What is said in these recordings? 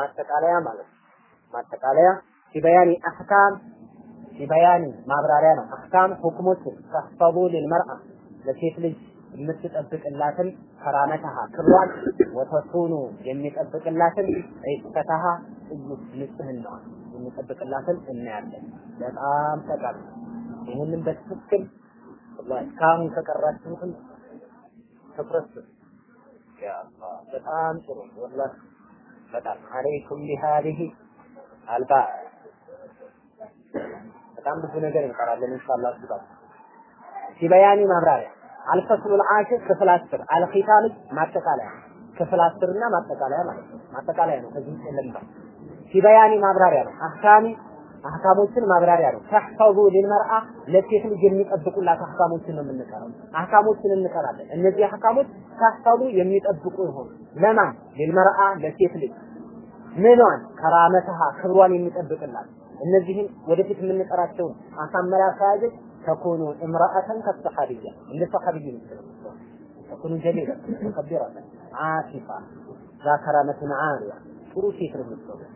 ማጠቃለያ ማለት ነው። ማጠቃለያ ሲበያኒ አህካም ሲበያኒ ማብራሪያ ነው። አህካም ሁክሞች ተህፈቡ ሊልመርአ ለሴት ልጅ የምትጠብቅላትን ከራመተሃ ክብሯን ወተሱኑ የሚጠብቅላትን ዒፈተሃ እዩት ንጽህናዋን የሚጠብቅላትን እናያለን። በጣም ጠቃሚ ይህንን በትክክል እስካሁን ከቀራችሁትም ትኩረት በጣም ጥሩ ወላሂ በጣም አለይኩም ቢሃዲሂ አልባ በጣም ብዙ ነገር እንቀራለን ኢንሻአላህ ሲባል ሲበያኒ ማብራሪያ አልፈስሉ ልዓሽር ክፍል አስር አልኺታም ማጠቃለያ ክፍል አስር እና ማጠቃለያ ማለት ነው። ማጠቃለያ ነው። ከዚህ የለም። ሲበያኒ ማብራሪያ ነው። አህካሚ አህካሞችን ማብራሪያ ነው። ተሕፈዙ ሊልመርአ ለሴት ልጅ የሚጠብቁላት አህካሞችን ነው የምንቀራው። አህካሞችን እንቀራለን። እነዚህ አህካሞች ተሕፈዙ የሚጠብቁ ይሆኑ ለማን? ሊልመርአ ለሴት ልጅ። ምኗን? ከራመተሃ ክብሯን የሚጠብቅላት። እነዚህን ወደፊት የምንቀራቸውን አሳመራ ከያዘች ተኩኑ እምራአተን ከሰሐቢያ እንደ ሰሐቢይ ነው ተኩኑ ጀሊላ ሙከቢራተን አሲፋ ዛከራመትን ዓሪያ። ጥሩ ሴት ነው የምትሆነው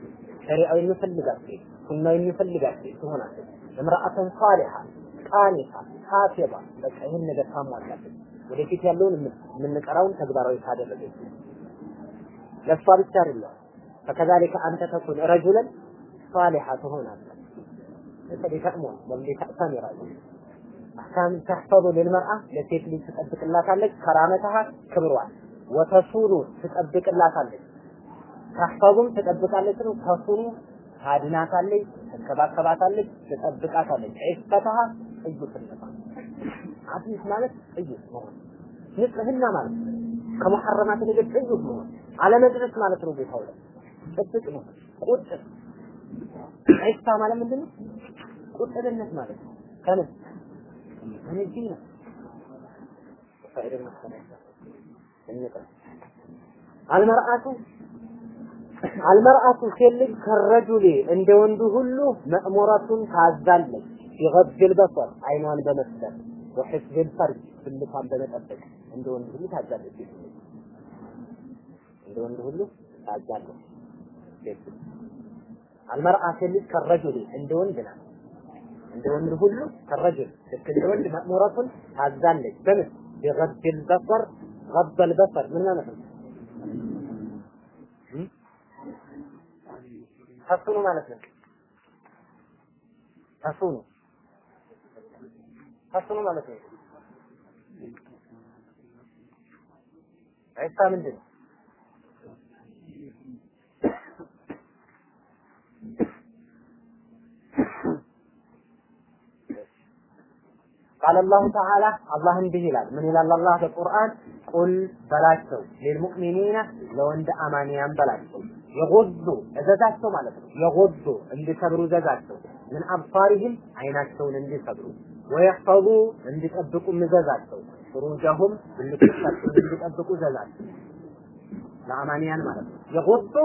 ሸሪዓው የሚፈልጋት ሴት ሱናው የሚፈልጋት ሴት ትሆናለች። እምራአተን ሳሊሓ ቃኒታ ሐፊባ በቃ ይህን ነገር ታሟላለች ወደፊት ያለውን የምንቀራውን ተግባራዊ ካደረገች ለእሷ ብቻ አይደለም ፈከዛሊከ አንተ ተኩን ረጁለን ሳሊሓ ትሆናለህ ለሰዲ ተእሙን ወልዲ ተእሰን ይራሉ አህካም ተሕፈዙ ሊልመርአ ለሴት ልጅ ትጠብቅላታለች ከራመተሃ ክብሯን። ወተሱሉ ትጠብቅላታለች ተሕፈዙም ትጠብቃለች ነው። ተሱኑ ታድናታለች ትንከባከባታለች ትጠብቃታለች ዒፈተሃ ጥዩትነቷ አዲስ ማለት ጥዩት መሆን ንጽህና ማለት ከሙሐረማት ነገር ጥዩት መሆን አለመድረስ ማለት ነው። ቦታው ላይ ጥብቅ ነው። ቁጥብ ዒፋ ማለት ምንድን ነው ቁጥብነት ማለት ነው። ከምን? ከነዚህ ነው። ፋይዳ መሰለኝ አልመርአቱ አልመርአቱ ሴት ከረጁሌ እንደ ወንዱ ሁሉ መእሙረቱን ታዛለች። ቢገድል በሰር አይኗን በመስጠት ወሕፍዝል ፈርጅ ብልቷን በመጠበቅ እንደ ወንዱ ሁሉ ታዛለች። እንደ ወንዱ ሁሉ ታዛለች። አልመርአ ሴት ከረጁሌ እንደ ወንድ ናት። እንደ ወንድ ሁሉ ከረጁል ልክ እንደ ወንድ መእሙረቱን ታዛለች። በምን? ቢገድል በሰር ገበል በሰር ምን ማለት ነው ተሱኑ ማለት ነው። ተሱኑ ተሱኑ ማለት ነው። ዒሳ ምንድን ነው? ቃል አላሁ ተዓላ አላህ እንዲህ ይላል። ምን ይላል አላህ በቁርአን? ቁል በላቸው ሊልሙእሚኒነ ለወንድ አማንያን በላቸው የጎዱ እዘዛቸው ማለት ነው። የጎዱ እንዲሰብሩ እዘዛቸው። ምን አብሳሪህም አይናቸውን እንዲሰብሩ ወየሕፈዙ እንዲጠብቁ እዘዛቸው ፍሩጀሁም ብልቶቻቸውን እንዲጠብቁ እዘዛቸው። ለአማንያን ማለት ነው። የጎዱ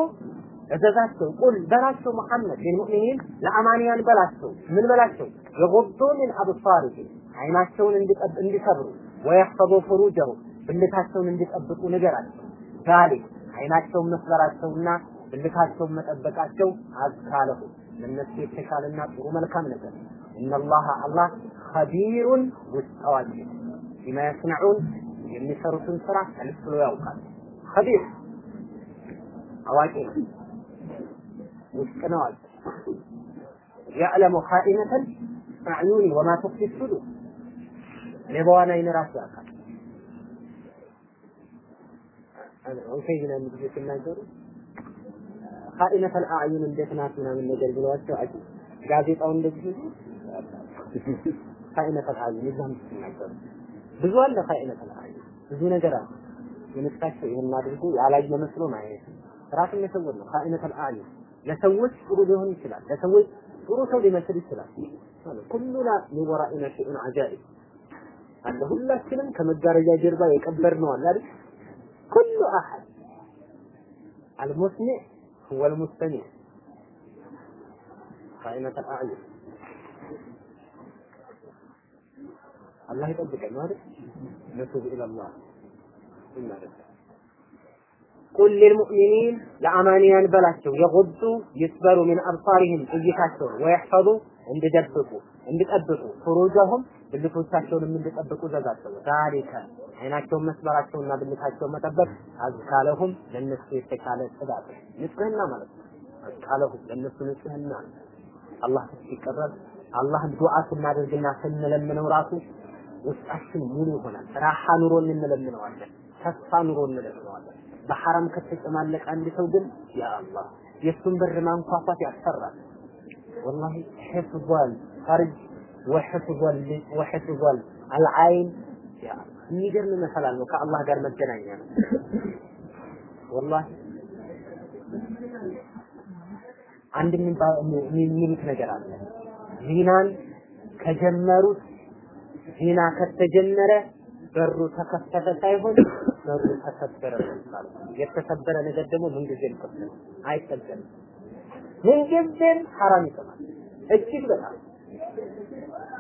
እዘዛቸው። ቁል በላቸው መሐመድ ሊልሙእሚኒን ለአማንያን በላቸው። ምን በላቸው? የጎዱ ምን አብሳሪህም አይናቸውን እንዲሰብሩ ወየሕፈዙ ፍሩጀሁም ብልታቸውን እንዲጠብቁ ንገራቸው። ዛሊክ አይናቸውን መስበራቸውና ብልታቸውን መጠበቃቸው አዝካለሁ ለነሱ የተሻለና ጥሩ መልካም ነገር። እነላህ አላህ ኸቢሩን ውስጥ አዋቂ ቢማ የስነዑን የሚሰሩትን ስራ ብሎ ያውቃል። ኸቢር አዋቂ ነው። ውስጥ ነው አለ يعلم خائنة الأعين وما تخفي الصدور ሌባዋን አይን ራሱ ያውቃል። ዑሰይሚን አንድ ጊዜ ሲናገሩ خائنة الأعين እንዴት ናት ምናምን ነገር ብለዋቸው አይ ጋዜጣው እንደዚህ خائنة الأعين እዛም ሲናገሩ ብዙ አለ خائنة الأعين። ብዙ ነገር አለ። የምትካቸው ይሄን አድርጎ ያላየ መስሎ ማየት ራስን የሰውር ነው። ካኢነተል አዕዩን ለሰዎች ጥሩ ሊሆን ይችላል። ለሰዎች ጥሩ ሰው ሊመስል ይችላል። ኩሉና ሚወራኢና ሽኡን አጃኢብ አለ። ሁላችንም ከመጋረጃ ጀርባ የቀበር ነው አለ አይደል? ኩሉ አሐድ አልሙስኒ هو المستمع قائمة الأعين الله يطبق المال نتوب إلى الله إنا ቁል ሊልሙእሚኒን ለአማንያን በላቸው የጉዱ ይስበሩ ሚን አብሳሪህም እይታቸውን ወየሕፈዙ እንዲደብቁ እንዲጠብቁ ፍሩጀሁም ብልቶቻቸውንም እንዲጠብቁ ዘጋቸው። ዛሊከ አይናቸውን መስበራቸውና ብልታቸውን መጠበቅ አዝካለሁም ለነሱ የተሻለ ጽዳት ንጽህና ማለት ነው። አዝካለሁም ለነሱ ንጽህና አላህ ሲቀረብ አላህን ዱዓ ስናደርግና ስንለምነው ራሱ ውስጣችን ሙሉ ይሆናል። ራሓ ኑሮ እንለምነዋለን። ተስፋ ኑሮ እንለምነዋለን። በሐራም ከተጨማለቀ አንድ ሰው ግን ያ አላህ የእሱን በር ማንኳኳት ያስፈራል። ወላሂ ሕፍዟል ፈርጅ ወሕፍዟል ወሕፍዟል አልዓይን ያ የሚገርም መሰላል ነው። ከአላህ ጋር መገናኛ ነው። ወላሂ አንድ የሚሉት ነገር አለ። ዚናን ከጀመሩት ዚና ከተጀመረ በሩ ተከፈተ ሳይሆን በሩ ተሰበረ ነው የተሰበረ ነገር ደግሞ ምንጊዜም ክፍት ነው፣ አይጠገንም። ምንጊዜም ሐራም ይጥማል። እጅግ በጣም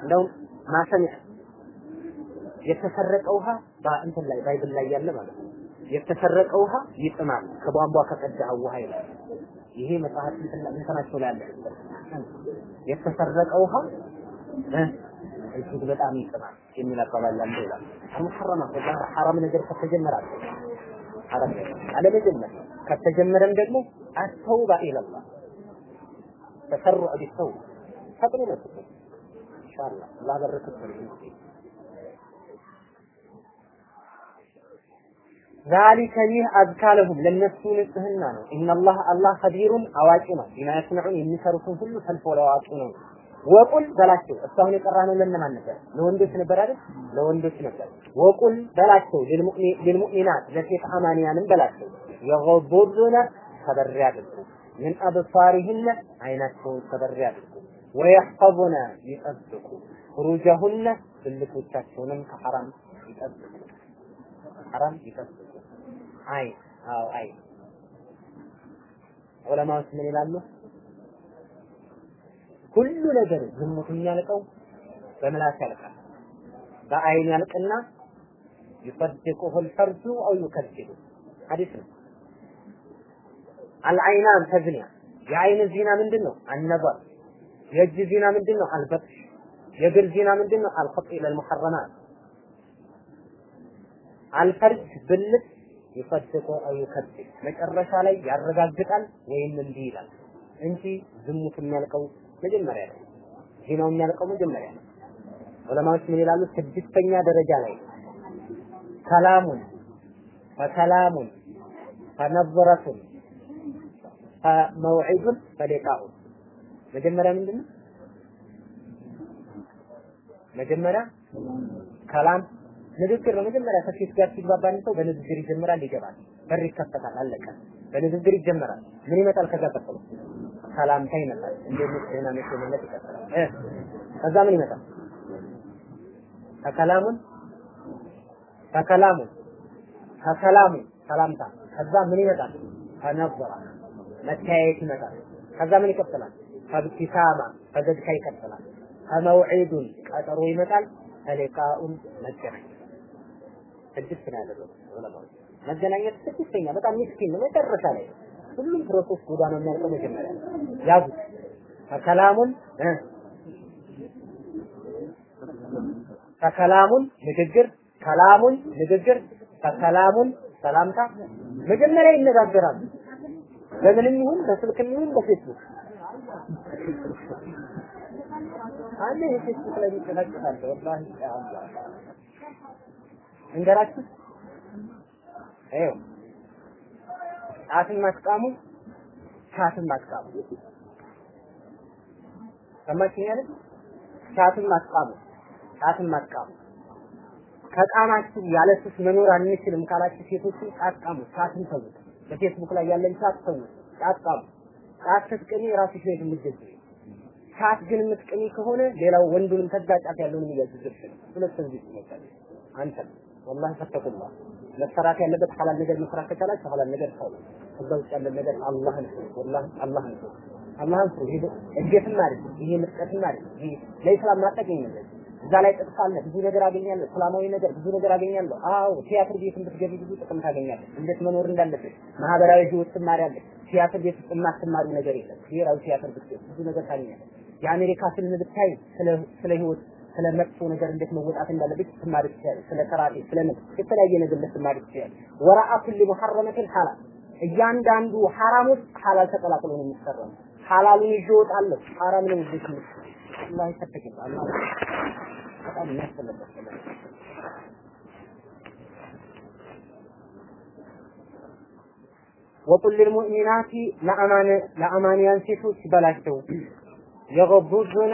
እንደውም ማሰሚያ የተሰረቀ ውሃ በእንትን ላይ Bible ላይ ያለ ማለት ነው። የተሰረቀ ውሃ ይጥማል ከቧንቧ ከቀዳኸው ውሃ ይላል። ይሄ መጽሐፍ እንትናቸው ላይ አለ። የተሰረቀ ውሃ እጅግ በጣም ይጥማል የሚል አባባል አለ ይላል። አልሙሐረማ ሐራም ነገር ከተጀመረ አለ ሐራም አለመጀመር ከተጀመረም ደግሞ አተውባ ኢለላህ ተሰሩዕ ቢተው ፈጥኑ ነው ኢንሻአላህ አላህ በረከት ዛሊከ ይህ አዝካ ለሁም ለነሱ ንጽህና ነው። ኢነላህ አላህ ከቢሩን አዋቂ ነው። ቢማ የስነዑን የሚሰሩትን ሁሉ ሰልፎ ለዋቂ ነው። ወቁል በላቸው እስካሁን የቀራነው ለእነማን ነበር? ለወንዶች ነበር አይደል? ለወንዶች ነበር። ወቁል በላቸው ሊልሙእሚናት ለሴት አማንያንም በላቸው የገቡዱነ ከበር ያድርጉ ምን አብሳሪህነ አይናቸውን ከበር ያድርጉ ወየሕፈዙነ ይጠብቁ ፍሩጀሁነ ብልቶቻቸውንም ከሐራም ይጠብቁ ሐራም ይጠብቁ አይን አዎ አይን ዑለማዎች ምን ይላሉ? ሁሉ ነገር ዝሙት የሚያልቀው በምላስ ያልቃል። በአይን ያልቅና يصدقه الفرد أو يكذبه حديث ነው አልአይናን ተዝኒያ የአይን ዚና ምንድን ነው? አልነበር የእጅ ዚና ምንድን ነው? አልበጥሽ የእግር ዚና ምንድን ነው? አልኸጥ ኢለል ሙሐረማት አልፈርጅ ብልት ይፈድቁ አው መጨረሻ ላይ ያረጋግጣል ወይም እንዲህ ይላል እንጂ ዝሙት የሚያልቀው መጀመሪያ ነው። ዜናው የሚያልቀው መጀመሪያ ነው። ዑለማዎች ምን ይላሉ? ስድስተኛ ደረጃ ላይ ከላሙን ፈከላሙን ፈነظረቱን ፈመውዒዱን ፈሊቃኡን መጀመሪያ ምንድን ነው? መጀመሪያ ከላም ንግግር ነው። መጀመሪያ ከሴት ጋር ሲግባባ ሰው በንግግር ይጀምራል፣ ይገባል፣ በር ይከፈታል፣ አለቀ። በንግግር ይጀምራል። ምን ይመጣል? ከዛ ቀጥሎ ሰላምታ ይመጣል። ነሽ? ደህና ነሽ? ማለት ይቀጥላል። ከዛ ምን ይመጣል? ከከላሙን ከከላሙን فكلام ሰላምታ ከዛ ምን ይመጣል? فنظرة መተያየት ይመጣል። ከዛ ምን ይቀጥላል? فابتسامة ፈገግታ ይቀጥላል። فموعد ቀጠሮ ይመጣል። فلقاء መገናኘት ስድስት ነው ያደረጉት ዑለማዎች። መገናኘት ስድስተኛ በጣም ምስኪን ነው። መጨረሻ ላይ ሁሉም process ጎዳና የሚያልቀው መጀመሪያ ያዙት። فكلام ከከላሙን ንግግር፣ ከላሙን ንግግር፣ ከከላሙን ሰላምታ መጀመሪያ ይነጋገራሉ። በምንም ይሁን በስልክም ይሁን በፌስቡክ አንዴ የፌስቡክ ላይ ይጨናጨናል። ወላሂ አላህ እንገራችሁ ይኸው ጫትን ማስቃሙ ቻትን ማስቃሙ ሰማችኝ አይደል? ቻትን ማስቃሙ ጫትን ማስቃሙ ከቃማችሁ ያለ ሱስ መኖር አንችልም ካላችሁ ሴቶችን ጫት ቃሙ፣ ጫትን በፌስቡክ ላይ ያለን ጫት ተውት፣ ጫት ቃሙ። ስትቅሚ ራስሽ ነው የምትጀምሪው። ጫት ግን የምትቅሚ ከሆነ ሌላው ወንዱንም ከዛ ጫት ያለውንም እያዘዘብሽ ነው። ሁለት ሰው አንተ ወላሂ ፈተቁላ መሰራት ያለበት ሐላል ነገር መስራት ከቻላችሁ ሐላል ነገር ሰው ከዛ ውጭ ያለ ነገር አላህን ወላሂ አላህን አላህን ፍሩ። ይሄ እድገትም አይደለም፣ ይሄ ምጥቀትም አይደለም። ይሄ ለኢስላም ማጠቀኝ ነገር እዛ ላይ አለ። ብዙ ነገር አገኛለሁ። እስላማዊ ነገር ብዙ ነገር አገኛለሁ። አዎ ቲያትር ቤት ብትገቢ ብዙ ጥቅም ታገኛለህ። እንዴት መኖር እንዳለብህ ማህበራዊ ህይወት ትማሪያለህ። ቲያትር ቤት ውስጥ የማትማሪው ነገር የለም። ብሔራዊ ቲያትር ብትገቢ ብዙ ነገር ታገኛለህ። የአሜሪካ ፊልም ብታይ ስለ ህይወት ስለ መጥፎ ነገር እንዴት መወጣት እንዳለብህ ትማሪ ትችላለህ። ስለ ከራቴ ስለ ምን የተለያየ ነገር ልትማሪ ትችላለህ። ወራአ ሙሐረመትን ሐላል እያንዳንዱ ሐራም ውስጥ ሐላል ተቀላቅሎ ነው የሚሰራው። ሐላሉን ይዤ እወጣለሁ፣ ሐራምን ይዤ አላህ ይፈተግል አላህ በጣም የሚያስፈልበት ነገር ወቁል ልልሙእሚናቲ ለአማን ለአማንያን ሴቶች በላቸው የገቡዙነ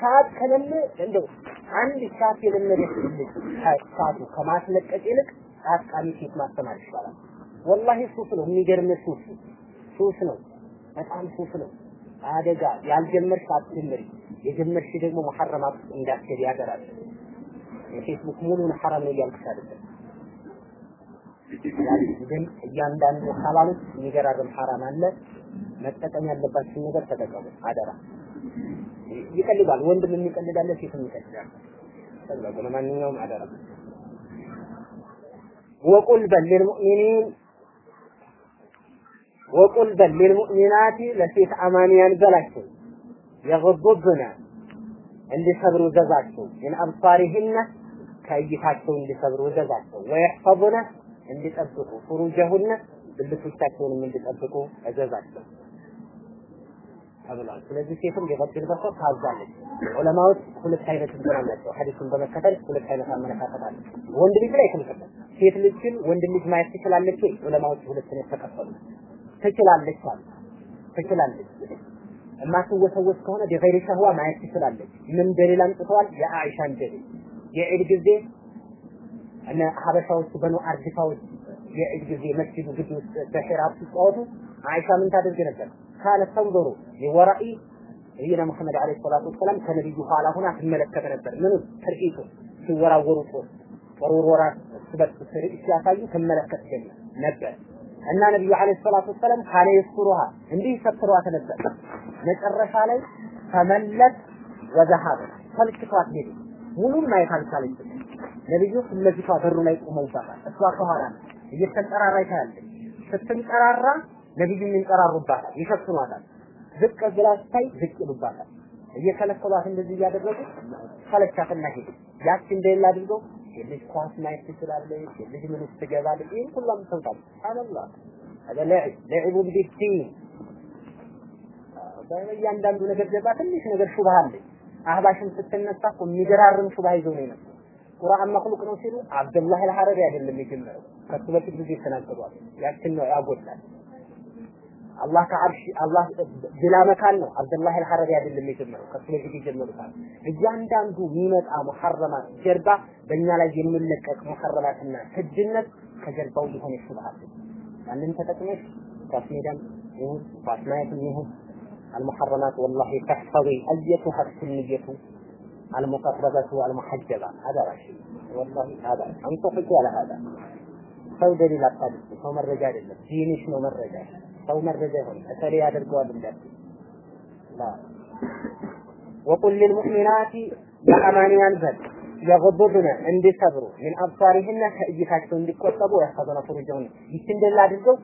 ሻት ከሌለ እንደው አንድ ሻት የለመደች ልጅ ሻቱ ከማስለቀቅ ይልቅ ቃሚ ሴት ማስተማር ይሻላል። ወላሂ ሱፍ ነው፣ የሚገርም ሱፍ ሱፍ ነው፣ በጣም ሱፍ ነው። አደጋ ያልጀመርሽ አትጀምሪ፣ የጀመርሽ ደግሞ መሐረማት እንዳትገቢ ያገራል። የፌስቡክ ሙሉን ሐራም ነው እያልኩሽ አይደለም። ግን እያንዳንዱ ውስጥ የሚገራርም ሐራም አለ። መጠቀም ያለባችሁን ነገር ተጠቀሙ፣ አደራ። ይቀልዳል፣ ወንድም የሚቀልዳለ፣ ሴትም ይቀልዳል። ለማንኛውም አደራ። ወቁል በል ሊልሙእሚኒን ወቁል በል ሊልሙእሚናቲ ለሴት አማንያን በላቸው የገቡብነ እንዲሰብሩ ዘዛቸው። ምን አብሳሪህነ ከእይታቸው እንዲሰብሩ ዘዛቸው። ወየሕፈظነ እንዲጠብቁ። ፍሩጀሁነ ብልቶቻቸውንም እንዲጠብቁ እዘዛቸው ተብሏል። ስለዚህ ሴትም የበድል በሰው ታዛለች። ዑለማዎች ሁለት አይነት እንትን አላቸው። ሐዲሱን በመከተል ሁለት አይነት አመለካከት አለ። ወንድ ልጅ ላይ የተመሰለ ሴት ልጅ ግን ወንድ ልጅ ማየት ትችላለች? ዑለማዎች ሁለት ነው የተከፈሉ። ትችላለች አሉ። ትችላለች የማትወሰወስ ከሆነ በገይሪ ሸህዋ ማየት ትችላለች። ምን ደሊል አምጥተዋል? የአኢሻን ደሊል የዒድ ጊዜ እነ ሀበሻዎቹ በኑ አርጅፋዎች የዒድ ጊዜ መስጂዱ ግቢ ውስጥ በሒራ ሲጫወቱ አይሻ ምን ታደርግ ነበር? ካነት ተንظሩ የወራኢ ነቢይና ሙሐመድ ዓለይሂ ሰላቱ ወሰላም ከነቢዩ ኋላ ሆና ትመለከት ነበር። ምኑ ትርኢቱ ሲወራወሩ ጦር ውርወራ ስበት ትርኢት ሲያሳዩ ትመለከት ጀመር ነበር እና ነቢዩ ዓለይሂ ሰላቱ ወሰላም ካነ የስሩሃ እንዲህ ሰትሯት ነበር። መጨረሻ ላይ ተመለስ ወዘሃበ ተልክቷት ሄደ። ሙሉን ማየት አልቻለችም። ነብዩ እነዚቷ በሩ ላይ ቆመውባታል። እሷ ከኋላ እየተንጠራራች ታያለች። ስትንጠራራ ነብዩ ይንጠራሩባታል፣ ይሸፍኗታል። ዝቅ ብላ ስታይ ዝቅ ይሉባታል። እየከለከሏት እንደዚህ እያደረጉ ሰለቻትና ሄዱ። ያቺ እንደሌላ አድርገው የልጅ ኳስ ማየት ትችላለች፣ የልጅ ምን ውስጥ ትገባለች። ይህን ሁሉ አምጥተውታል። ሱብሃንአላህ هذا لعب لعب بالدين በእያንዳንዱ ነገር ገባ ትንሽ ነገር ሹብሃ አለች። አህባሽን ስትነሳ እኮ የሚገራርም ሹብሃ ይዘው ነው የመጡት። ቁርአን መክሉቅ ነው ሲሉ አብዱላህ አልሐረሪ አይደለም የጀመረው ከሱ በፊት ጊዜ ተናግሯል። ያችን ነው ያጎላል። አላህ ከአርሽ አላህ ብላ መካን ነው አብዱላህ አልሐረሪ አይደለም የጀመረው ከሱ በፊት የጀመሩታል። እያንዳንዱ የሚመጣ ሙሐረማት ጀርባ በእኛ ላይ የሚለቀቅ ሙሐረማትና ህጅነት ከጀርባው ሊሆን ይችላል። ያንን ተጠቅመሽ ኳስ ሜዳም ይሁን ኳስ ማየትም ይሁን المحرمات والله تحفظي أيتها السنية المقربة المحجبة هذا رشيد والله هذا أنصحك على هذا ሰው ደሊል አታድርግ። ሰው መረጃ አይደለም፣ ዲንሽ ነው መረጃ። ሰው መረጃ ይሆን እከሌ ያደርገዋል እንዳል ወቁል ልልሙእሚናት ለአማንያን ዘንድ የغضضن እንዲሰብሩ ምን አብሳሪህና ከእይታቸው እንዲቆጠቡ ያፈዘነ ፍሩጀውን ይችንደላ አድርገው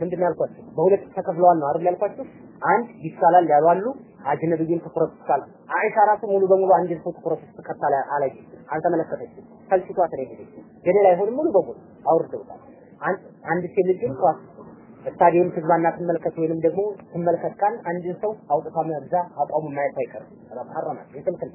ምንድን ያልኳችሁ? በሁለት ተከፍለዋል ነው አይደል ያልኳችሁ? አንድ ይሳላል ያሏሉ አጅነብይን ትኩረት ይሳል አይሻ ራሱ ሙሉ በሙሉ አንድ ሰው ትኩረት ትከታለ አለች። አልተመለከተችም። ሰልችቷት ነው ሄደች። ገደል አይሆንም ሙሉ በሙሉ አውርደውታል። አንድ ሴት ልጅ ኳስ ስታዲየም ትግባና ትመልከት ወይንም ደግሞ ትመልከት ካል አንድን ሰው አውጥታ መብዛ አቋሙ ማየት አይቀርም። ሐራማ የክልክል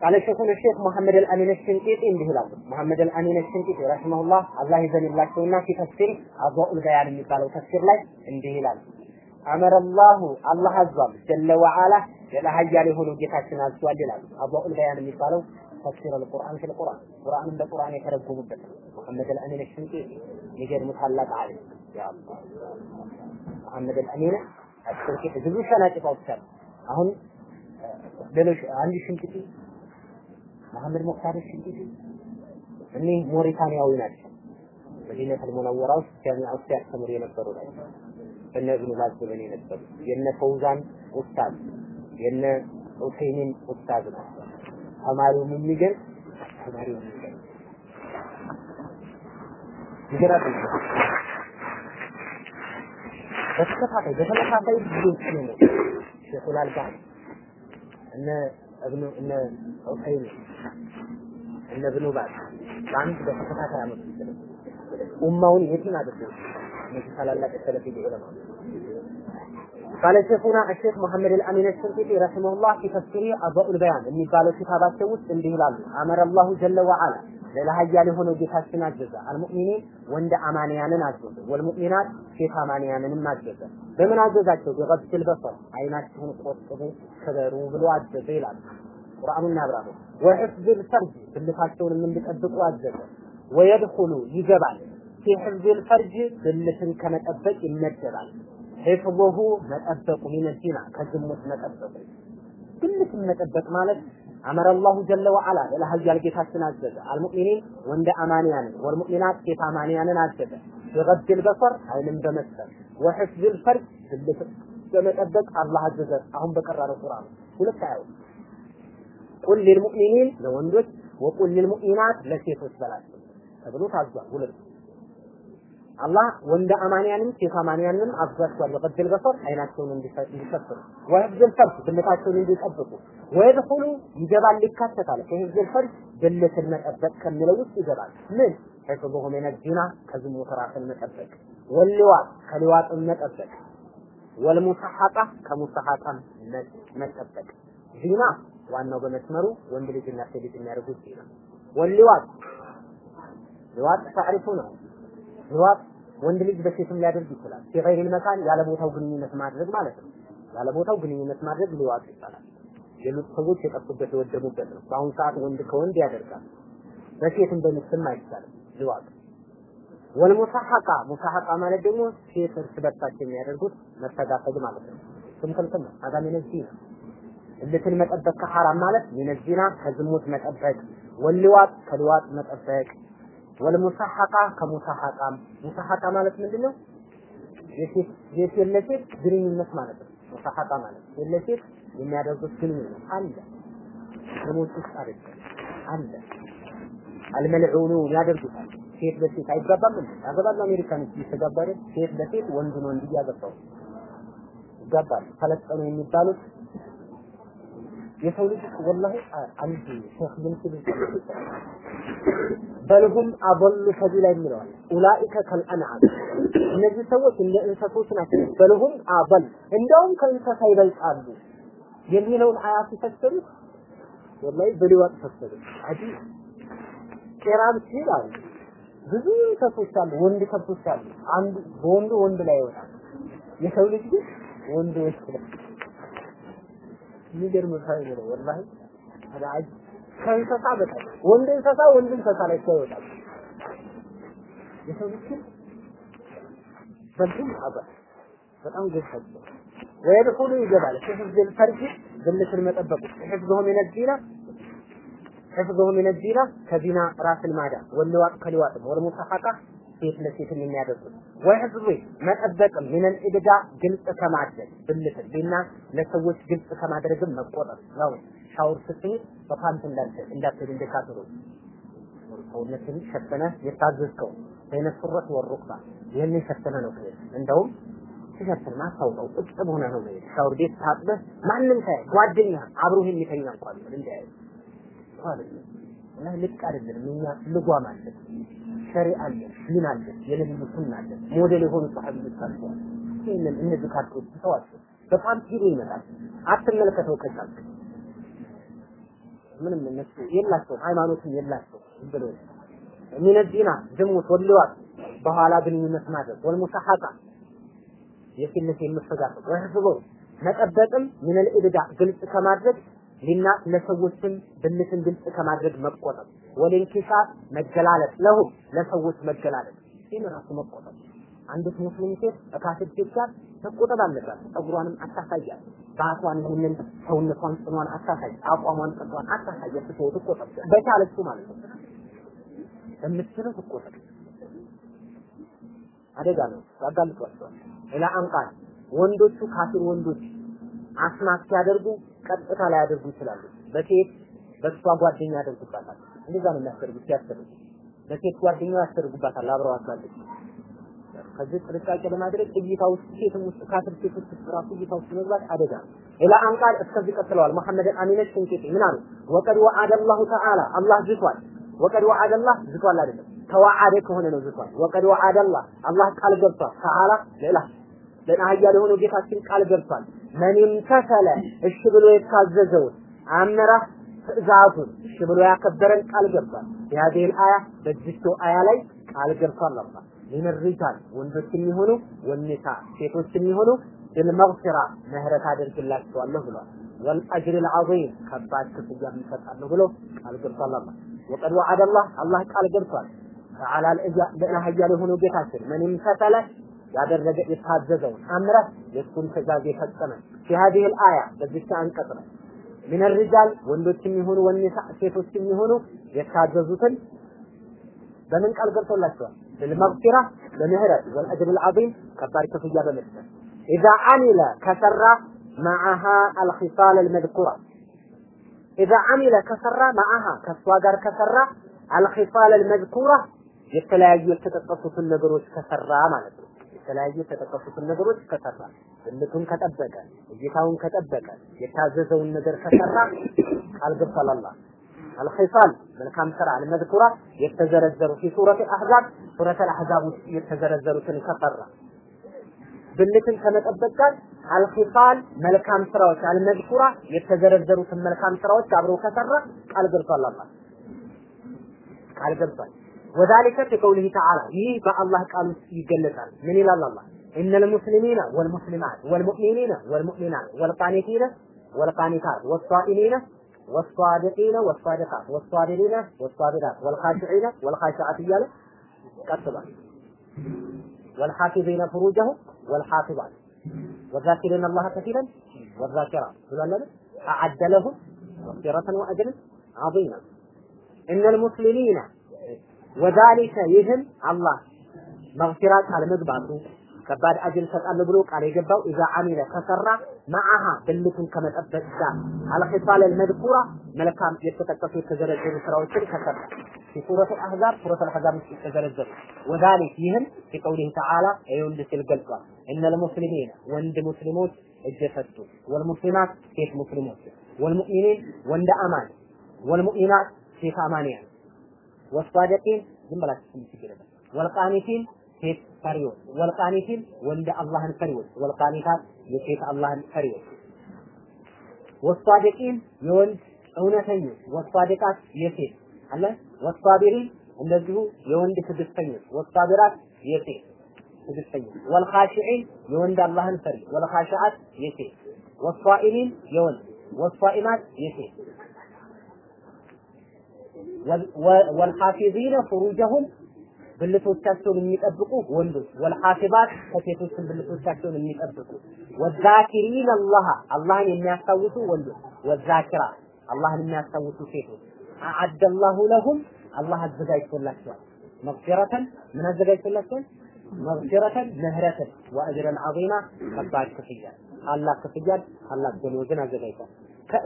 قال شيخنا الشيخ محمد الأمين الشنقيطي እንዲህ ይላሉ። መሐመድ አልአሚን الشنقيطي رحمه الله አላህ ይዘንላቸውና في تفسير أضواء البيان የሚባለው ተፍሲር ላይ እንዲህ ይላሉ። አመረ አላሁ አላህ አዟል ጀለ ወዓላ ለሀያል የሆነው ጌታችን አዟል ይላሉ። أضواء البيان የሚባለው ተፍሲር አልቁርአን ፊል ቁርአን ቁርአንን በቁርአን የተረጎሙበት መሐመድ አልአሚን ሽንቄጢ የሚገርሙ ታላቅ ዓሊም መሐመድ አልአሚን ሽንቄጢ ብዙ ሸናጭፋዎች አሉ። አሁን ሌሎች አንድ ሽንቄጢ መሐመድ ሙክታር ሽንቄጢ እኒህ ሞሪታንያዊ ናቸው። መዲነቱል ሙነወራ ውስጥ ጃሚዓ ውስጥ ያስተምሩ የነበሩ ናቸው። እነ ኢብኑ ባዝ ዘመን የነበሩ የነ ፈውዛን ኡስታዝ የነ ዑሰይሚን ኡስታዝ ናቸው። ተማሪውም የሚገርም ተማሪው የሚገርም ይገራል። በተከታታይ በተመሳሳይ ጊዜዎች ነው ሼኹል አልባኒ እነ እብኑ እነ ዑሰይሚን እነ ኢብኑ ባዝ በአንድ በተከታታይ አመት ኡማውን የትን አድርገው እነዚህ ታላላቅ ሰለፊ ዑለማ قال شيخنا الشيخ محمد الأمين الشنقيطي رحمه الله في تفسيره أضاء البيان የሚባለው ኪታባቸው ውስጥ እንዲህ ይላሉ አመረ አላሁ ጀለ ወዐላ ሌላ ኃያል የሆነው ጌታችን አዘዘ አልሙእሚኒን ወንድ አማንያንን አዘዘ ወልሙእሚናት ሴት አማንያንንም አዘዘ በምን አዘዛቸው ቢቀብሲል በሰር አይናችሁን ቆጥቡ ክበሩ ብሎ አዘዘ ይላል ቁርአኑን ያብራሩ ወሕፍዝል ፈርጅ ብልታቸውንም እንዲጠብቁ አዘዘ ወየድኹሉ ይገባል ፊ ሕፍዝል ፈርጅ ብልትን ከመጠበቅ ይመደባል ሒፍظሁ መጠበቁ ዚና ከዝሙት መጠበቁ። ብልትን መጠበቅ ማለት አመረ አላሁ ጀለ ወዐላ ኃያል ጌታችን አዘዘ። አልሙእሚኒን ወንደ አማንያንን ወልሙእሚናት ሴት አማንያንን አዘዘ። ቢገድል በሰር አይንን በመስጠት ወሕፍዝል ፈርጅ ብልትን በመጠበቅ አላህ አዘዘ። አሁን በቀራረው ቁርአን ሁለት አያው ቁል ሊልሙእሚኒን ለወንዶች ወቁል ሊልሙእሚናት ለሴቶች በላቸው ተብሎ ታዟል። ሁለቱ አላህ ወንድ አማንያንም ሴት አማንያንም አዟቸዋል። በቀድል በሰር አይናቸውን እንዲሸፍኑ ወህዝል ፈርስ ብልታቸውን እንዲጠብቁ ወይድኹሉ ይገባል ይካተታል። ከህዝል ፈርስ ብልትን መጠበቅ ከሚለው ውስጥ ይገባል። ምን ሕፍظሁ ሚነ ከዝሙት ራስን መጠበቅ፣ ወልዋጥ ከሊዋጥን መጠበቅ፣ ወልሙሰሐቃ ከሙሰሐቃም መጠበቅ። ዚና ዋናው በመስመሩ ወንድ ልጅና ሴት ልጅ የሚያደርጉት ዚና። ወልዋጥ ሊዋጥ ታሪፉ ነው። ሊዋጥ ወንድ ልጅ በሴትም ሊያደርግ ይችላል። ፊገይሪል መካን ያለ ቦታው ግንኙነት ማድረግ ማለት ነው። ያለ ቦታው ግንኙነት ማድረግ ሊዋጥ ይባላል። ሌሎች ሰዎች የጠፉበት የወደሙበት ነው። በአሁኑ ሰዓት ወንድ ከወንድ ያደርጋል። በሴትም በሚስትም አይቻልም ሊዋጥ። ወልሙሳሐቃ ሙሳሐቃ ማለት ደግሞ ሴት እርስ በርሳቸው የሚያደርጉት መስተጋፈግ ማለት ነው። ስምክልክል ነው። አዳ ሚነዚና እልትን መጠበቅ ከሐራም ማለት ሚነዚና ከዝሙት መጠበቅ፣ ወልዋጥ ከልዋጥ መጠበቅ ወልሙሳሐቃ ከሙሳሐቃም ሙሳሐቃ ማለት ምንድነው? የሴት የሴት ለሴት ግንኙነት ማለት ነው። ሙሳሐቃ ማለት ሴት ለሴት የሚያደርጉት ግንኙነት አለ። ከሞት ውስጥ አይደለም አለ። አልመልዑኑ ያደርጉታል። ሴት በሴት አይጋባም እንዴ? ያገባሉ። አሜሪካን እየተጋባ አይደል? ሴት በሴት ወንድ ነው እንዲህ ያገባው ይጋባሉ። ሰለጠኑ የሚባሉት የሰው ልጅ ወላሂ አንድ ሼክ ምን በልሁም አበሉ ሰቢላ የሚለዋል ኡላኢከ ከልአንዓም እነዚህ ሰዎች እንደ እንሰሶች ናቸው። በልሁም አበል እንደውም ከእንሰሳ ይበልጣሉ የሚለውን አያ ሲፈሰሩ ወላሂ በሊዋጥ ፈሰሩ። አዲ ቄራብ ሲል አሉ ብዙ እንሰሶች አሉ፣ ወንድ ከብቶች አሉ። አንዱ በወንዱ ወንድ ላይ ይወጣል። የሰው ልጅ ግን ወንድ ወንድ ላይ የሚገርም ፋይል ነው ወላሂ አላጅ ከእንስሳ በጣም ወንድ እንስሳ ወንድ እንስሳ ላይ ይወጣል። የሰው ልጅ በልቱም አባ በጣም ገፋች ነው። ወይድኹሉ ይገባል ሕፍዝ ፈርጅ ብልትን መጠበቁ ሕፍዝሁ ሚነ ዚና ሕፍዝሁ ሚነ ዚና ከዚና ራስን ማዳን ወልዋጥ ከሊዋጥም ወልሙሰሐቃ ሴት ለሴትን የሚያደርጉት። ወይ ህዝቡ መጠበቅም ሚነል ኢድጋ ግልጽ ከማድረግ ብልትን ሌና ለሰዎች ግልጽ ከማድረግም መቆጠብ ያው ሻወር ስትሄድ በፓንት እንዳትሄድ እንዳትሄድ እንደ ካቶሎች ሰውነትን ሸፈነ የታዘዝከው በይነ ሱረት ወሩክባ። ይህን ሸፈነ ነው ከሄድ እንደውም ሲሸፍን ማታውቀው እጥብ ሆነ ነው መሄድ ሻወር ቤት ታጥበህ ማንም ሳይ ጓደኛ አብሮህ የሚተኛ እንኳን እና ልቅ አይደለም። እኛ ልጓም አለን ሸሪዓ አለ ዲን አለ የነብዩ ሱና አለ ሞዴል የሆኑ ሰሃቢዎች አሉ። ይህንን እነዚህ ካርቶች ተዋቸው። በፓንት ሂዶ ይመጣል። አትመለከተው ከቻልክ። ምንም እነሱ የላቸው ሃይማኖትም የላቸው ብሎ ሚነዲና ዝሙት ወልዋት በኋላ ግንኙነት ማድረግ ወልሙሰሐቃ የፊት ለፊት ወህዝቦ መጠበቅም ሚነል ኢብዳ ግልጽ ከማድረግ ሊናስ ለሰዎችም ብልትን ግልጽ ከማድረግ መቆጠብ ወልንኪሳት መገላለጥ ለሁም ለሰዎች መገላለጥ ይህን ራሱ መቆጠብ አንዲት ሙስሊም ሴት ከካፊር ጋር መቆጠብ አለባት። ፀጉሯንም አታሳያት፣ በአቷን ይህንን ሰውነቷን ጽኗን አታሳይ፣ አቋሟን ጽኗን አታሳይ። ስትወ ትቆጠብ በቻለችው ማለት ነው። በምትችለው ትቆጠብ። አደጋ ነው፣ ያጋልጧቸዋል። ሌላ አንቃል ወንዶቹ ካፊር ወንዶች አስማት ሲያደርጉ ቀጥታ ላይ ያደርጉ ይችላሉ። በሴት በሷ ጓደኛ ያደርጉባታል። እንደዛ ነው የሚያስደርጉት ሲያስደርጉ በሴት ጓደኛው ያስደርጉባታል አብረው አሳለች ከዚህ ጥንቃቄ ለማድረግ እይታ ውስጥ ሴትም ውስጥ ካፍር ሴቶች ውስጥ ራሱ እይታ ውስጥ መግባት አደጋ ነው። ኢላ አንቃል እስከዚህ ቀጥለዋል። መሐመድ አሚነት ሽንቄጤ ምን አሉ? ወቀድ ወዐደ አላሁ ተዓላ አላህ ዝቷል። ወቀድ ወዐደ አላህ ዝቷል አይደለም ተዋዓደ ከሆነ ነው ዝቷል። ወቀድ ወዐደ አላህ አላህ ቃል ገብቷል። ተዓላ ሌላ ሌላ ኃያል የሆነው ጌታችን ቃል ገብቷል። መን ኢምተሰለ እሺ ብሎ የታዘዘውን አመራ ትእዛዙን እሺ ብሎ ያከበረን ቃል ገባል። ያዴል አያ በዚህቶ አያ ላይ ቃል ገብቷል አላህ ሚን ወንዶች የሚሆኑ ወኒሳ ሴቶች የሚሆኑ ቢልመግፊራ ምህረት አደርግላቸዋለሁ ብሏል። ወልአጅር ልዓظም ከባድ ክፍያ ይሰጣለሁ ብሎ ቃል ገብቷል አላህ። ወቀድ ወዓደ አላህ ቃል ገብቷል ተዓላ ልዕላ ሀያል የሆነው ጌታችን ምን ይምሰተለ ያደረገ የታዘዘውን አምረ የእሱን ትእዛዝ የፈጸመ ፊ ሀዚህ ልአያ በዚች አንቀጽ ነው من الرجال ወንዶችም ይሁኑ ወኒሳ ሴቶችም ይሁኑ የታዘዙትን በምን ቃል ገብቶላቸዋል? بالمغفرة በምህረት والأجر العظيم ከባድ ክፍያ በመስጠት إذا عمل كسر معها الخصال المذكورة إذا عمل كسر معها ከሷ ጋር ከሰራ الخصال المذكورة የተለያዩ የተጠቀሱትን ነገሮች ከሰራ ማለት ነው። የተለያዩ የተጠቀሱትን ነገሮች ከሰራ ስልቱን ከጠበቀ እይታውን ከጠበቀ የታዘዘውን ነገር ከሰራ ቃል ገብቷል አልኺሳል መልካም ስራ አልመዝኩራ የተዘረዘሩ ፊ ሱረት አህዛብ ሱረት አህዛብ ውስጥ የተዘረዘሩትን ከሰራ። ብልትን ከመጠበቅ ጋር አልኺሳል መልካም ስራዎች አልመዝኩራ የተዘረዘሩትን መልካም ስራዎች አብሮ ከሰራ ቃል ገብቷል አላህ ቃል ገብቷል። ወዛሊከ ከቀውሊሂ ተዓላ ይህ በአላህ ቃል ውስጥ ይገለጻል ምን ይላል አላህ إن المسلمين والمسلمات والمؤمنين والمؤمنات والقانتين والقانتات والصائمين والصادقين والصادقات والصابرين والصابرات والخاشعين والخاشعات እያለ ቀጥሏል والحافظين فروجهم والحافظات والذاكرين الله كثيرا والذاكرات ብሏል أعد لهم مغفرة وأجرا عظيما إن المسلمين وذلك ይህም አላህ መግፊራት አለመግባቱ ከባድ አጅር እሰጣለሁ ብሎ ቃል የገባው ኢዛ አሚለ ከሰራ መዓሃ ብልቱን ከመጠበቅ ጋር አልኺሳል አልመድኩራ መልካም የተጠቀሱ የተዘረዘሩ ስራዎችን ከሰራ ሱረቱ አህዛብ ሱረቱ አህዛብ ውስጥ የተዘረዘሩ ወዛሊክ ይህም ፊቀውሊህ ተዓላ ይሁን ሲል ገልጿል እነል ሙስሊሚን ወንድ ሙስሊሞች እጅ ሰጡ ወልሙስሊማት ሴት ሙስሊሞች ወልሙእሚኒን ወንድ አማን ወልሙእሚናት ሴት አማንያን ወሷደቂን ዝም ብላችሁ ትንሽ ይገለጻል ወልቃኒቲን ሴት ፈሪዎች ወልቃኒቲን ወንድ አላህን ፈሪዎች ወልቃኒታት የሴት አላህን ፈሪዎች። ወሷደቂን የወንድ እውነተኞች ወሷደቃት የሴት አለ። ወሷቢሪን እንደዚሁ የወንድ ትዕግስተኞች ወሷቢራት የሴት ትዕግስተኞች ወልኻሺዒን የወንድ አላህን ፈሪ ወልኻሺዓት የሴት። ወሷኢሚን የወንድ ወሷኢማት የሴት ወልሐፊዚነ ፍሩጀሁም ብልቶቻቸውን የሚጠብቁ ወንዶች ወልሐፊባት ከሴቶችን ብልቶቻቸውን የሚጠብቁ። ወዛኪሪን አላህ አላህን የሚያስታውሱ ወንዶች። ወዛኪራ አላህን የሚያስታውሱ ሴቶች። አዓደላሁ ለሁም አላህ አዘጋጅቶላቸዋል። መግፊረተን ምን አዘጋጅቶላቸዋል? መግፊረተን ምህረትን ወአጅረን ዐዚማ ከባድ ክፍያ። አላህ ክፍያን አላህ ደሞዝን አዘጋጅቷል።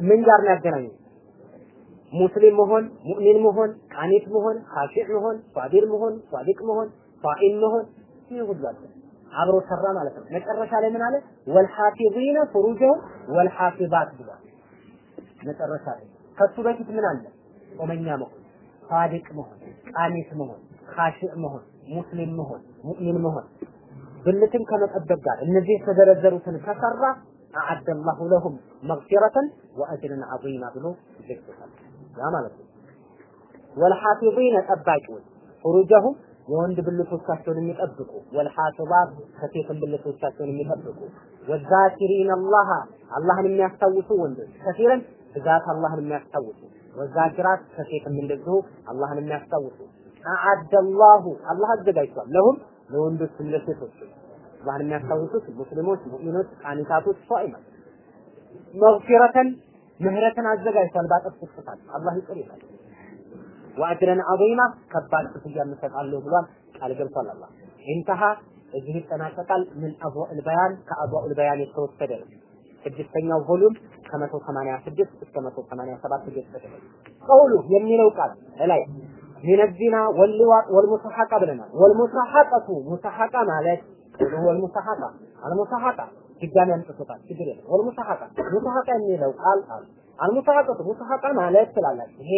ምን ጋር ነው ያገናኘው ሙስሊም መሆን ሙእሚን መሆን ቃኒት መሆን ካፊዕ መሆን ሷቢር መሆን ሷዲቅ መሆን ሷኢም መሆን ይህ ሁሉ አለ። አብሮ ሰራ ማለት ነው። መጨረሻ ላይ ምን አለ? ወልሐፊዚነ ፍሩጀሁም ወልሐፊዛት ብሏል። መጨረሻ ላይ ከሱ በፊት ምን አለ? ጾመኛ መሆን ሷዲቅ መሆን ቃኒት መሆን ካፊዕ መሆን ሙስሊም መሆን ሙእሚን መሆን ብልትን ከመጠበቅ ጋር እነዚህ የተዘረዘሩትን ከሰራ አዓደ አላሁ ለሁም መግፊረተን ወአጅርን ዐዚማ ብሎ ይገልጻል ያ ማለት ነው። ወልሐፊዚነ ጠባቂዎች ፍሩጀሁም የወንድ ብልቶቻቸውን የሚጠብቁ ወልሐፊዛት ከሴትን ብልቶቻቸውን የሚጠብቁ ወዛኪሪን አላህ አላህን የሚያስታውሱ ወንዶች ከፊረን ብዛት አላህን የሚያስታውሱ ወዛጅራት ከሴትም እንደዚሁ አላህን የሚያስታውሱ አዓደላሁ አላህ አዘጋጅቷል ለሁም ለወንዶችም ለሴቶችም አላህን የሚያስታውሱት ሙስሊሞች፣ ሙእሚኖች፣ ቃኒታቶች ሷኢማት መግፊረተን ምህረትን አዘጋጅቷል ባጠፉት ጥፋት አላህ ይቅር ይላል። ወአጅረን ዐዚማ ከባድ ክፍያ እንሰጣለሁ ብሏል። ቃል ገብቷል አላህ። ኢንተሃ እዚህ ይጠናቀቃል። ምን አድዋኡል በያን ከአድዋኡል በያን የተወሰደ ነው። ስድስተኛው ቮሉም ከመቶ ሰማንያ ስድስት እስከ መቶ ሰማንያ ሰባት ገጽ ቀውሉ የሚለው ቃል እላይ ሚነዚና ወልዋጥ ወልሙሰሐቃ ብለናል። ወልሙሰሐቀቱ ሙሰሐቃ ማለት ወልሙሰሐቃ አልሙሰሐቃ ድጋሚ አምጥቶታል። ችግር የለም ወልሙሰሐቃ ሙሰሐቃ የሚለው ቃል አለ። አልሙሰሐቀቱ ሙሰሐቃ ማለት ትላላችሁ ይሄ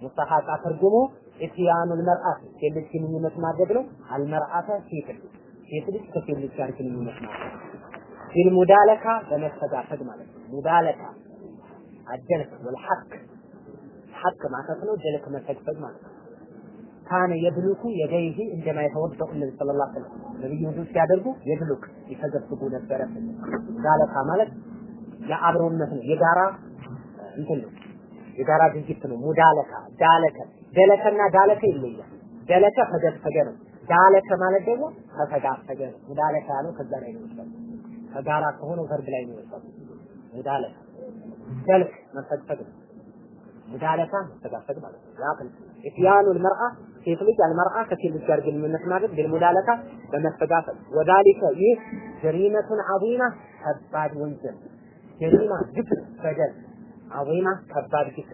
ሙሰሐቃ ትርጉሙ ኢትያኑል መርአት ሴት ልጅ ግንኙነት ማድረግ ነው። አልመርአተ ሴት ልጅ። ሴት ልጅ ከሴት ልጅ ጋር ግንኙነት ማድረግ ፊል ሙዳለካ በመስተጋፈግ ማለት ነው። ሙዳለካ አጀልክ ወልሐቅ። ሐቅ ማለት ነው። ጀልክ መፈግፈግ ማለት ነው ካነ የብሉኩ የደይሂ እንደማ የተወደው ነብዩ ሰለላሁ ዐለይሂ ወሰለም ነብዩ ውዱእ ሲያደርጉ የብሉክ ይፈገፍጉ ነበረ። ዳለካ ማለት የአብሮነት ነው የጋራ እንትን ነው የጋራ ድርጊት ነው። ሙዳለካ ዳለከ ደለከና ዳለከ ይለያል። ደለከ ፈገፈገ ነው ዳለከ ማለት ደግሞ ተፈጋፈገ ነው። ሙዳለካ ያለው ከዛ ላይ ነው የሚወጣው ከጋራ ከሆነው ቨርብ ላይ ነው የሚወጣው ሙዳለካ ደልክ መፈግፈግ ነው። ሙዳለካ መፈጋፈግ ማለት ነው። ያቅል ኢትያኑል መርአ ሴት ልጅ አልመርአ ከሴት ልጅ ጋር ግንኙነት ማድረግ ቢልሙዳለካ በመፈጋፈግ ወዳሊከ ይህ ጀሪመቱን ዐዚማ ከባድ ወንጀል ጀሪማ ግፍ በደል ዐዚማ ከባድ ግፍ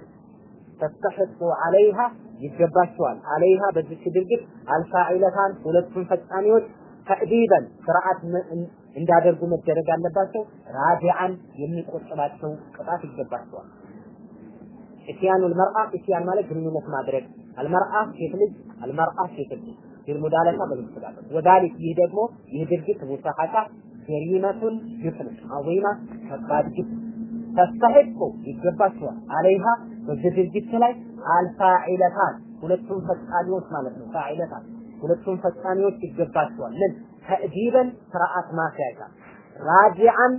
ተስተሕቁ ዐለይሃ ይገባቸዋል። ዐለይሃ በዚች ድርጊት አልፋዒለታን ሁለቱም ፈጻሚዎች ተዕዲበን ስርዓት እንዳደርጉ መደረግ አለባቸው። ራዲዓን የሚቆጥባቸው ቅጣት ይገባቸዋል። ኢትያኑል መርአ ኢትያን ማለት ግንኙነት ማድረግ አልመርአ ሴት ልጅ አልመርአ ሴት ልጅ ቢልሙዳለካ በምትጋለጥ ወዳሊክ ይህ ደግሞ ይህ ድርጊት ሙሳሐቃ ጀሪመቱን ነው ዐዚማ ከባድ ግፍ። ተስተሕቁ ይገባቸዋል። አለይሃ በዚህ ድርጊት ላይ አልፋዒለታን ሁለቱም ፈጻሚዎች ማለት ነው ፋዒለታን ሁለቱም ፈጻሚዎች ይገባቸዋል። ምን? ተእዲበን ስርዓት ማስያዣ ራዲዓን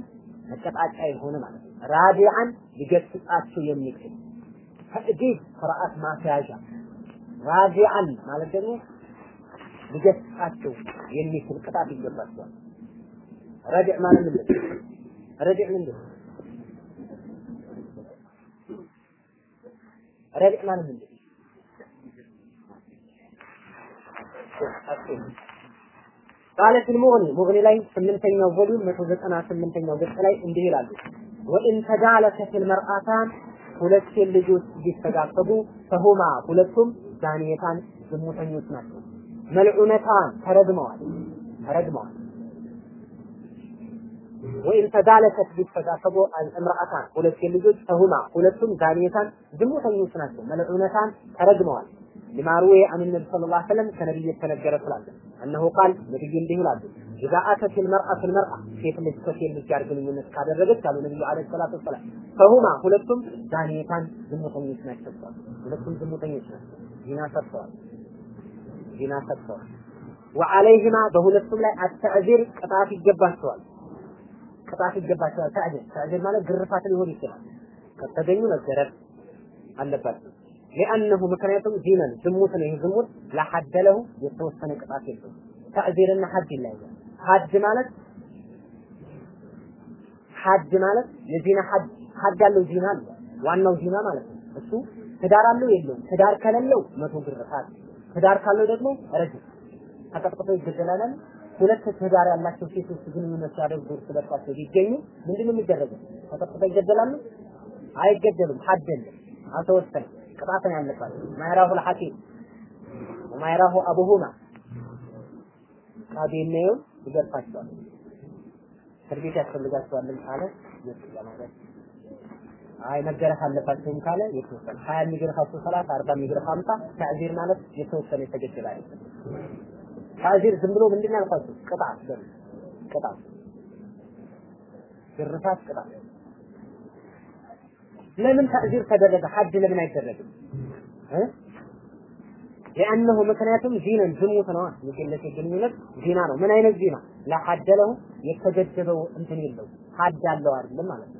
መቀጣጫ የሆነ ማለት ነው። ራዲዓን ሊገስጻቸው የሚችል ተእዲብ ስርዓት ማስያዣ ራዲዓን ማለት ደግሞ ሊገስጻቸው የሚችል ቅጣት ይገባቸዋል። ረዲዕ ማለት ምንድን ነው? ረዲዕ ምንድን ነው? ረዲዕ ማለት ምንድን ነው? ቃለት ሙግኒ ሙግኒ ላይ ስምንተኛው ቮሊዩም መቶ ዘጠና ስምንተኛው ገጽ ላይ እንዲህ ይላሉ። ወኢን ተዳለከ ፊል መርአታን ሁለት ልጆች ቢስተጋፈቡ ፈሁማ ሁለቱም ዛኒየታን ዝሙተኞች ናቸው። መልዑነታን ተረግመዋል ተረግመዋል። ወኢን ተዳለከት ቢስተጋፈቡ እምርአታን ሁለት ልጆች ፈሁማ ሁለቱም ዛኒየታን ዝሙተኞች ናቸው። መልዑነታን ተረግመዋል። ሊማሩዌ አን ነቢ ሰለላሁ ዐለይሂ ወሰለም ከነቢይ የተነገረ ስላለ እነሆ ቃል ነቢይ እንዲህ ይላሉ ኢዛ አተት ልመርአት ልመርአ ሴት ልጅ ከሴት ልጅ ጋር ግንኙነት ካደረገች አሉ ነቢዩ ዐለይሂ ሰላቱ ወሰላም። ፈሁማ ሁለቱም ዛኒየታን ዝሙተኞች ናቸው ሁለቱም ዝሙተኞች ናቸው ዚና ሰርተዋል ዚና ሰርተዋል ወዐለይሂማ በሁለቱም ላይ አተዕዚር ቅጣት ይገባቸዋል ቅጣት ይገባቸዋል ተዕዚር ተዕዚር ማለት ግርፋት ሊሆን ይችላል ከተገኙ መገረፍ አለባቸው ሊአነሁ ምክንያቱም ዚነን ዝሙት ነው። ይህ ዝሙት ለሐደ ለሁ የተወሰነ ቅጣት የለው። ተዕዚርና ሐድ ይለያያል። ሐድ ማለት ሐድ ማለት የዚና ሐድ ሐድ ያለው ዚና አለ። ዋናው ዚና ማለት ነው። እሱ ትዳር አለው የለውም። ትዳር ከሌለው መቶ ግርፋት፣ ትዳር ካለው ደግሞ ረጅም ተቀጥቅጦ ይገደላል። ሁለት ትዳር ያላቸው ሴቶች ግንኙነት ሲያደርጉ እርስ በርሳቸው ቢገኙ ምንድነው የሚደረገው? ተቀጥቅጦ ይገደላሉ? አይገደሉም። የለም፣ አልተወሰነም። ቅጣት ነው ማይራሁ ለሐኪም ማይራሁ አቡሁማ ነው ይገርፋቸዋል። እስር ቤት ያስፈልጋቸዋልን ካለ ማለት አይ መገረፍ አለባቸውም ካለ የተወሰነ ሀያ የሚገርፋቸው ሰላት አርባ የሚገርፍ ሀምሳ ተዕዚር ማለት የተወሰነ የተገደለ አይደለም። ተዕዚር ዝም ብሎ ምንድን ነው ያልኳቸው? ቅጣት ገር ቅጣት ግርፋት ቅጣት ለምን ተዕዚር ተደረገ? ሐድ ለምን አይደረግም? ሊአነሁ ምክንያቱም ዝሙት ነዋ። የግለሰ ግንኙነት ዚና ነው። ምን አይነት ዚና? ለሐደ ለሁ የተገደበው እንትን የለው ሐድ አለው አይደለም ማለት ነው።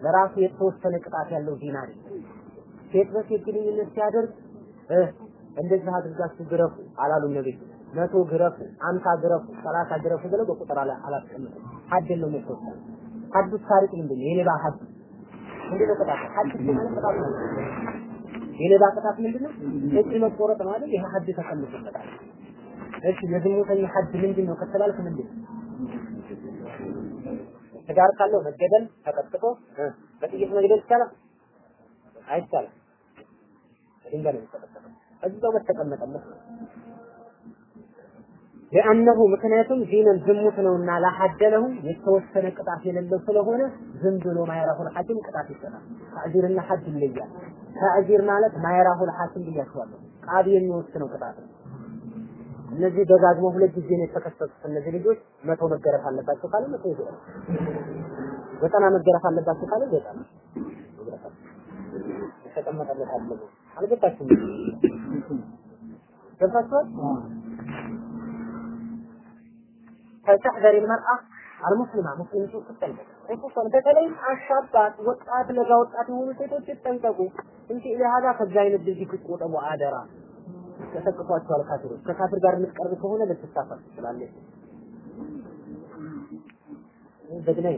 ለራሱ የተወሰነ ቅጣት ያለው አይደለም። ሴት በሴት ግንኙነት ሲያደርግ እንደዚህ አድርጋችሁ ግረፉ አላሉም ነብይ። መቶ ግረፉ፣ አምሳ ግረፉ፣ ሰላሳ ግረፉ ብለው በቁጥር አላ አላስቀምጡም። ሀድ ነው የተወሰነ ሀዱ ታሪክ ምንድን ነው? የሌባ ሀድ ምንድን ነው ቅጣት? ሀድ ማለት ቅጣት ነው። የሌባ ቅጣት ምንድን ነው? እጅ መቆረጥ ማለት ይሄ ሀድ ተቀምጦበታል። እሺ የዝሙተኛ ሀድ ምንድን ነው ከተባልክ ምንድን ነው? ትዳር ካለው መገደል ተቀጥቅጦ በጥይት መግደል ይቻላል? አይቻልም። ድንጋይ ነው የሚቀጠቀጠው። እዛው በተቀመጠበት ለአነሁ ምክንያቱም ዲነን ዝሙት ነውና ላሐደለሁ የተወሰነ ቅጣት የሌለው ስለሆነ ዝም ብሎ ማይራሁል ሐኪም ቅጣት ይሰጣል። ተዕዚርና ሐድ ይለያል። ተዕዚር ማለት ማይራሁል ሐኪም ብያቸዋለሁ። ቃዲ የሚወስነው ቅጣት ነው። እነዚህ ደጋግሞ ሁለት ጊዜ ነው የተከሰሱት። እነዚህ ልጆች መቶ መገረፍ አለባቸው ካለ መቶ ይገረፍ፣ ዘጠና መገረፍ አለባቸው ካለ ዘጠና ይገረፋል። የተቀመጠለት አለ አልገባችሁም? ገብታችኋል? فتحذر المرأة المسلمة ሙስሊም ሴት ትጠንቀቅ። እንኳን በተለይ አሻባት ወጣት ለጋ ወጣት የሆኑ ሴቶች ይጠንቀቁ። እንጂ ለሃዳ ከዛ አይነት ድርጊት ይቆጠቡ አደራ። ተሰቅፏቸዋል ካፊሮች። ከካፊር ጋር የምትቀርብ ከሆነ ልትሳፈር ትችላለች። በግናይ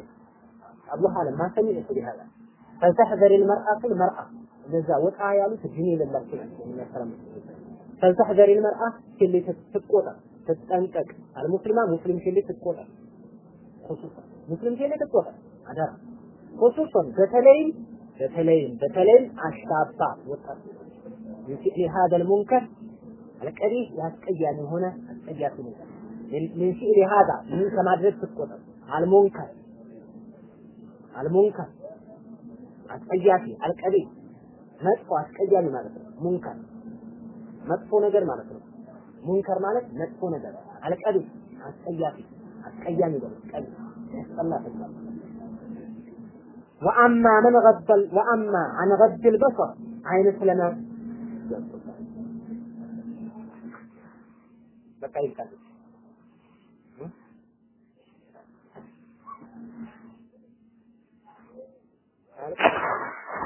አላህ አለ ማ ሰሚዕቱ ቢሃዛ ፈልተሕዘር ልመርአቱ ልመርአ እነዛ ወጣ ያሉት ዲን የሌላቸው ናቸው የሚያሰራም ፈልተሕዘር ልመርአ ሴት ልጅ ትቆጣ ትጠንቀቅ አልሙስሊማ ሙስሊም ሴት ልጅ ትቆጣ ኹሱሰን ሙስሊም ሴት ልጅ ትቆጣ አደራ ኹሱሰን በተለይም በተለይም በተለይም አሻባ ወጣት ሚስሊ هذا المنكر ለቀሪ ያስቀያሚ የሆነ አስቀያሚ ሁኔታ ምን ሲል ይሃዳ ምን ከማድረግ ትቆጠር አልሙንከር አልሙንከር አስቀያሚ አልቀሪ መጥፎ አስቀያሚ ማለት ነው። ሙንከር መጥፎ ነገር ማለት ነው። ሙንከር ማለት መጥፎ ነገር አልቀሪ አስቀያሚ አስቀያሚ ማለት ቀሪ ያስጠላ ተግባር። ወአማ መን ገበል ወአማ አን ገድል በሰር አይን ስለመ በቃ ይልቀቁት። Thank